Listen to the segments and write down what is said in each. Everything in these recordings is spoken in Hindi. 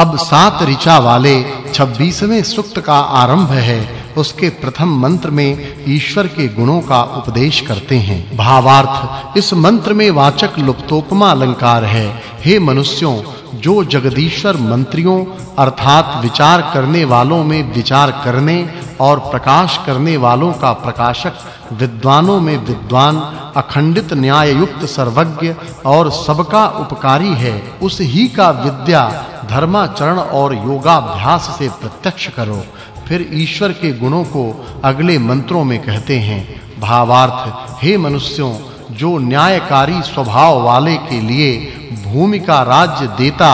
अब सात ऋचा वाले 26वें सूक्त का आरंभ है। उसके प्रथम मंत्र में ईश्वर के गुणों का उपदेश करते हैं। भावार्थ, इस मंत्र में वाचक् लुप्तोपमा अलंकार है। हे मनुष्यों, जो जगदीश्वर मंत्रियों, अर्थात विचार करने वालों में विचार करने और प्रकाश करने वालों का प्रकाशक, विद्वानों में विद्वान, अखंडित न्याय युक्त सर्वज्ञ और सबका उपकारी है, उस ही का विद्या धर्माचरण और योगाभ्यास से प्रत्यक्ष करो। फिर ईश्वर के गुणों को अगले मंत्रों में कहते हैं, भावार्थ, हे मनुष्यों, जो न्यायकारी स्वभाव वाले के लिए भूमि का राज्य देता,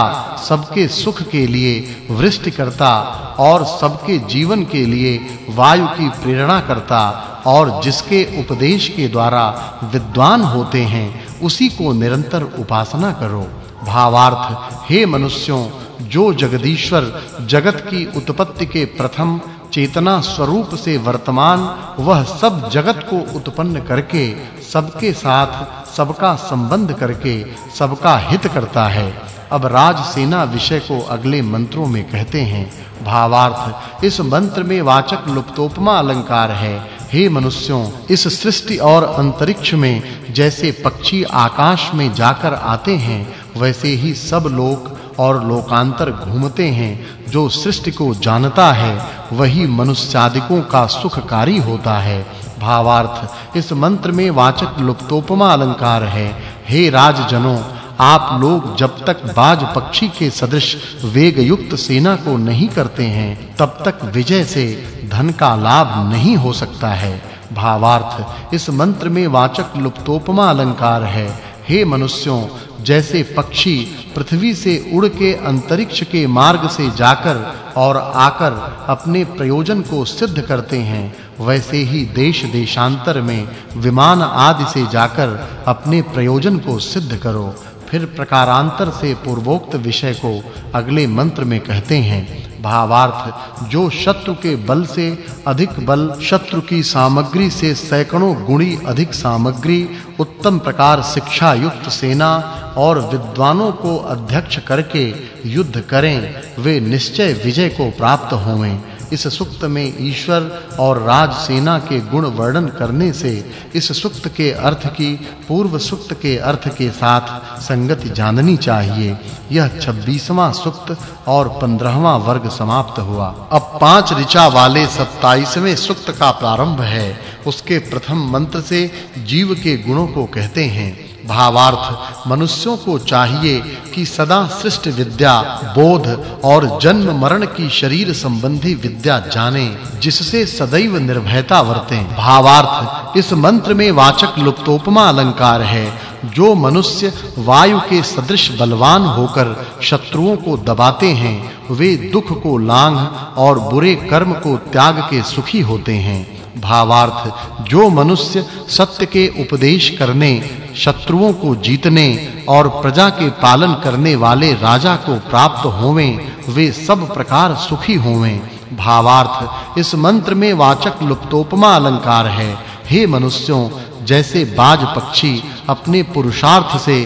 सबके सुख के लिए वृष्टि करता और सबके जीवन के लिए वायु की प्रेरणा करता और जिसके उपदेश के द्वारा विद्वान होते हैं, उसी को निरंतर उपासना करो। भावार्थ, हे मनुष्यों जो जगदीश्वर जगत की उत्पत्ति के प्रथम चेतना स्वरूप से वर्तमान, वह सब जगत को उत्पन्न करके, सबके साथ सबका संबंध करके, सबका हित करता है। अब राज सेना विषय को अगले मंत्रों में कहते हैं। भावार्थ, इस मंत्र में वाचक् लुप्तोपमा अलंकार है। हे मनुष्यों, इस सृष्टि और अंतरिक्ष में जैसे पक्षी आकाश में जाकर आते हैं, वैसे ही सब लोक और लोकांतर घूमते हैं, जो सृष्टि को जानता है, वही मनुष्यादिकों का सुखकारी होता है। भावार्थ, इस मंत्र में वाचक् लुप्तोपमा अलंकार है। हे राजजनों, आप लोग जब तक बाज पक्षी के सदृश वेग युक्त सेना को नहीं करते हैं, तब तक विजय से धन का लाभ नहीं हो सकता है। भावार्थ, इस मंत्र में वाचक् लुप्तोपमा अलंकार है। हे मनुष्यों जैसे पक्षी पृथ्वी से उड़ के अंतरिक्ष के मार्ग से जाकर और आकर अपने प्रयोजन को सिद्ध करते हैं, वैसे ही देश देशांतर में विमान आदि से जाकर अपने प्रयोजन को सिद्ध करो। फिर प्रकारांतर से पूर्वोक्त विषय को अगले मंत्र में कहते हैं भावार्थ, जो शत्रु के बल से अधिक बल, शत्रु की सामग्री से सैकड़ों गुणी अधिक सामग्री, उत्तम प्रकार शिक्षा युक्त सेना और विद्वानों को अध्यक्ष करके युद्ध करें, वे निश्चय विजय को प्राप्त होवें। इस सुक्त में ईश्वर और राज सेना के गुण वर्णन करने से इस सुक्त के अर्थ की, पूर्व सुक्त के अर्थ के साथ संगति जाननी चाहिए। यह 26वां सुक्त और 15वां वर्ग समाप्त हुआ। अब पाँच ऋचा वाले 27वें सुक्त का प्रारंभ है। उसके प्रथम मंत्र से जीव के गुणों को कहते हैं। भावार्थ मनुष्यों को चाहिए कि सदा सृष्ट विद्या, बोध और जन्म मरण की शरीर संबंधी विद्या जाने, जिससे सदैव निर्भयता वर्तें। भावार्थ, इस मंत्र में वाचक् लुप्तोपमा अलंकार है, जो मनुष्य वायु के सदृश बलवान होकर शत्रुओं को दबाते हैं, वे दुख को लांघ और बुरे कर्म को त्याग के सुखी होते हैं। भावार्थ, जो मनुष्य सत्य के उपदेश करने, शत्रुओं को जीतने और प्रजा के पालन करने वाले राजा को प्राप्त होवें, वे सब प्रकार सुखी होवें। भावार्थ, इस मंत्र में वाचक् लुप्तोपमा अलंकार है। हे मनुष्यों जैसे बाज पक्षी अपने पुरुषार्थ से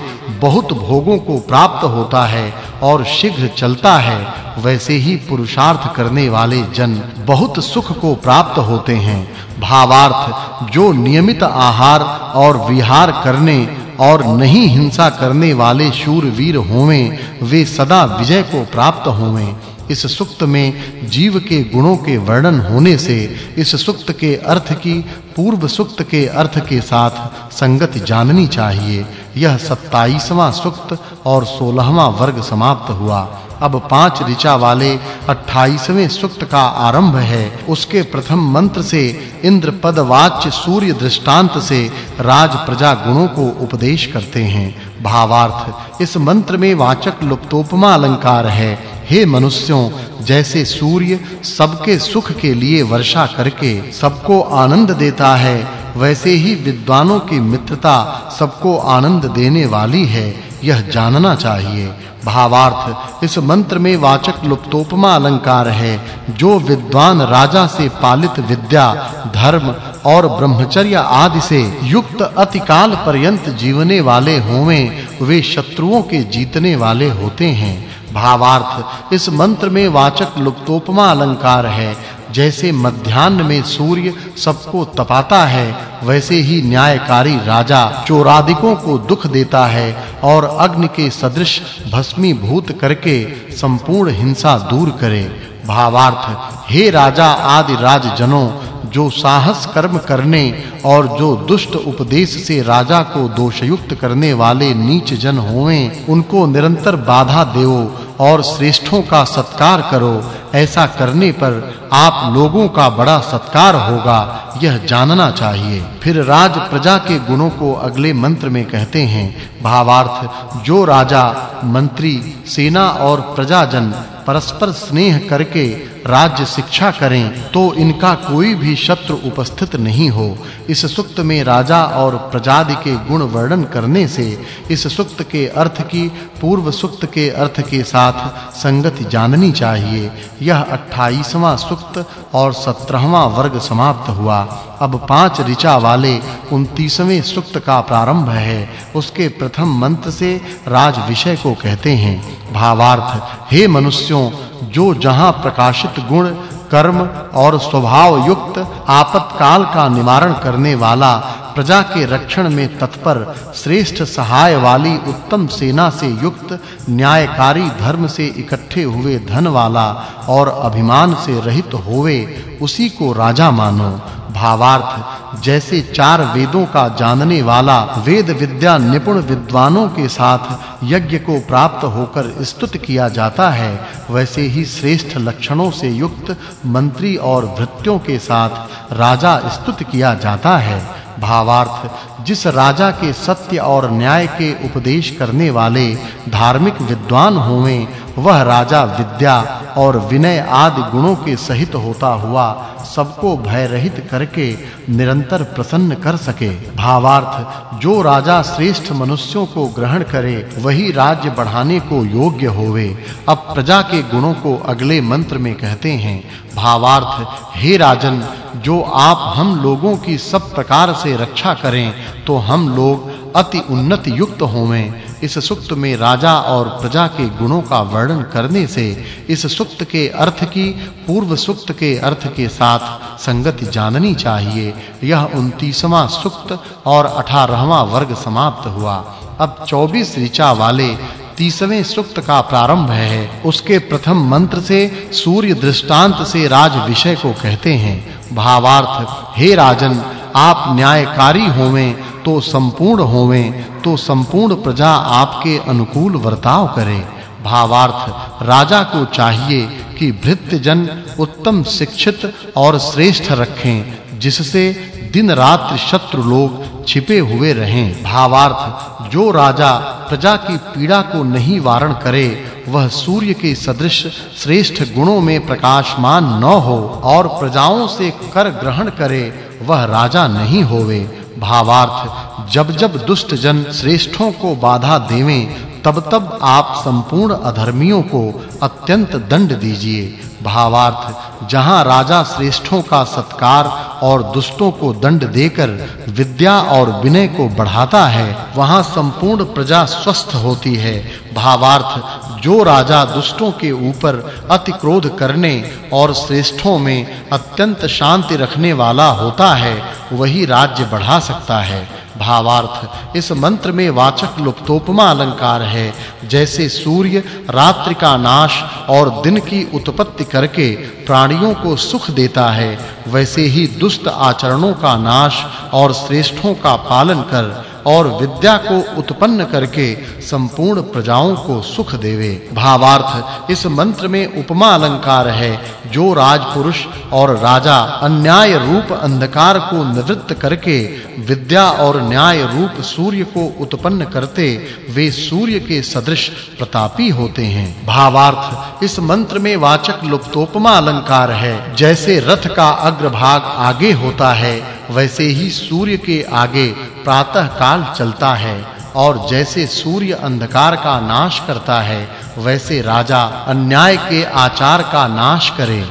बहुत भोगों को प्राप्त होता है और शीघ्र चलता है, वैसे ही पुरुषार्थ करने वाले जन बहुत सुख को प्राप्त होते हैं। भावार्थ, जो नियमित आहार और विहार करने और नहीं हिंसा करने वाले शूरवीर होवें, वे सदा विजय को प्राप्त होवें। इस सुक्त में जीव के गुणों के वर्णन होने से इस सुक्त के अर्थ की, पूर्व सुक्त के अर्थ के साथ संगति जाननी चाहिए। यह 27वां सुक्त और 16वां वर्ग समाप्त हुआ। अब पाँच ऋचा वाले 28वें सुक्त का आरंभ है। उसके प्रथम मंत्र से इंद्र पद वाच्य सूर्य दृष्टांत से राज प्रजा गुणों को उपदेश करते हैं। भावार्थ, इस मंत्र में वाचक् लुप्तोपमा अलंकार है। हे मनुष्यों, जैसे सूर्य सबके सुख के लिए वर्षा करके सबको आनंद देता है, वैसे ही विद्वानों की मित्रता सबको आनंद देने वाली है, यह जानना चाहिए। भावार्थ, इस मंत्र में वाचक् लुप्तोपमा अलंकार है, जो विद्वान राजा से पालित विद्या, धर्म और ब्रह्मचर्य आदि से युक्त अतिकाल पर्यंत जीवने वाले होवें वे शत्रुओं के जीतने वाले होते हैं। भावार्थ, इस मंत्र में वाचक् लुप्तोपमा अलंकार है। जैसे मध्याह्न में सूर्य सबको तपाता है, वैसे ही न्यायकारी राजा चोरादिकों को दुख देता है और अग्नि के सदृश भस्मीभूत करके संपूर्ण हिंसा दूर करे। भावार्थ, हे राजा आदि राजजनों जो साहस कर्म करने और जो दुष्ट उपदेश से राजा को दोषयुक्त करने वाले नीच जन होवें, उनको निरंतर बाधा देओ और श्रेष्ठों का सत्कार करो। ऐसा करने पर आप लोगों का बड़ा सत्कार होगा, यह जानना चाहिए। फिर राज प्रजा के गुणों को अगले मंत्र में कहते हैं, भावार्थ, जो राजा, मंत्री, सेना और प्रजाजन परस्पर स्नेह करके राज्य शिक्षा करें तो इनका कोई भी शत्रु उपस्थित नहीं हो। इस सुक्त में राजा और प्रजादि के गुण वर्णन करने से इस सुक्त के अर्थ की, पूर्व सुक्त के अर्थ के साथ संगति जाननी चाहिए। यह 28वां सुक्त और 17वां वर्ग समाप्त हुआ। अब पाँच ऋचा वाले 29वें सूक्त का प्रारंभ है। उसके प्रथम मंत्र से राज विषय को कहते हैं, भावार्थ, हे मनुष्यों, जो जहाँ प्रकाशित गुण, कर्म और स्वभाव युक्त आपत्काल का निवारण करने वाला प्रजा के रक्षण में तत्पर, श्रेष्ठ सहाय वाली उत्तम सेना से युक्त, न्यायकारी धर्म से इकट्ठे हुए धन वाला और अभिमान से रहित होवे, उसी को राजा मानो। भावार्थ, जैसे चार वेदों का जानने वाला वेद विद्या निपुण विद्वानों के साथ यज्ञ को प्राप्त होकर स्तुत किया जाता है, वैसे ही श्रेष्ठ लक्षणों से युक्त मंत्री और भृत्यों के साथ राजा स्तुत किया जाता है। भावार्थ, जिस राजा के सत्य और न्याय के उपदेश करने वाले धार्मिक विद्वान होवें वह राजा विद्या और विनय आदि गुणों के सहित होता हुआ सबको भय रहित करके निरंतर प्रसन्न कर सके। भावार्थ, जो राजा श्रेष्ठ मनुष्यों को ग्रहण करे, वही राज्य बढ़ाने को योग्य होवे। अब प्रजा के गुणों को अगले मंत्र में कहते हैं, भावार्थ, हे राजन, जो आप हम लोगों की सब प्रकार से रक्षा करें तो हम लोग अति उन्नत युक्त होवें। इस सुक्त में राजा और प्रजा के गुणों का वर्णन करने से इस सुक्त के अर्थ की, पूर्व सुक्त के अर्थ के साथ संगति जाननी चाहिए। यह 29वां सुक्त और 18वां वर्ग समाप्त हुआ। अब 24 ऋचा वाले तीसवें सुक्त का प्रारंभ है। उसके प्रथम मंत्र से, सूर्य दृष्टांत से राज विषय को कहते हैं। भावार्थ, हे राजन आप न्यायकारी होवें तो संपूर्ण होवें तो संपूर्ण प्रजा आपके अनुकूल वर्ताव करे। भावार्थ, राजा को चाहिए कि भृत्य जन उत्तम शिक्षित और श्रेष्ठ रखें, जिससे दिन रात शत्रु लोग छिपे हुए रहें। भावार्थ, जो राजा प्रजा की पीड़ा को नहीं वारण करे वह सूर्य के सदृश श्रेष्ठ गुणों में प्रकाशमान न हो और प्रजाओं से कर ग्रहण करे, वह राजा नहीं होवे। भावार्थ, जब जब दुष्ट जन श्रेष्ठों को बाधा देवें, तब तब आप संपूर्ण अधर्मियों को अत्यंत दंड दीजिए। भावार्थ, जहाँ राजा श्रेष्ठों का सत्कार और दुष्टों को दंड देकर विद्या और विनय को बढ़ाता है, वहाँ संपूर्ण प्रजा स्वस्थ होती है। भावार्थ जो राजा दुष्टों के ऊपर अति क्रोध करने और श्रेष्ठों में अत्यंत शांति रखने वाला होता है, वही राज्य बढ़ा सकता है। भावार्थ, इस मंत्र में वाचक् लुप्तोपमा अलंकार है, जैसे सूर्य रात्रि का नाश और दिन की उत्पत्ति करके प्राणियों को सुख देता है, वैसे ही दुष्ट आचरणों का नाश और श्रेष्ठों का पालन कर और विद्या को उत्पन्न करके संपूर्ण प्रजाओं को सुख देवे। भावार्थ, इस मंत्र में उपमा अलंकार है, जो राजपुरुष और राजा अन्याय रूप अंधकार को निवृत्त करके विद्या और न्याय रूप सूर्य को उत्पन्न करते, वे सूर्य के सदृश प्रतापी होते हैं। भावार्थ, इस मंत्र में वाचक् लुप्तोपमा अलंकार है, जैसे रथ का अग्रभाग आगे होता है, वैसे ही सूर्य के आगे प्रातः काल चलता है और जैसे सूर्य अंधकार का नाश करता है, वैसे राजा अन्याय के आचार का नाश करे।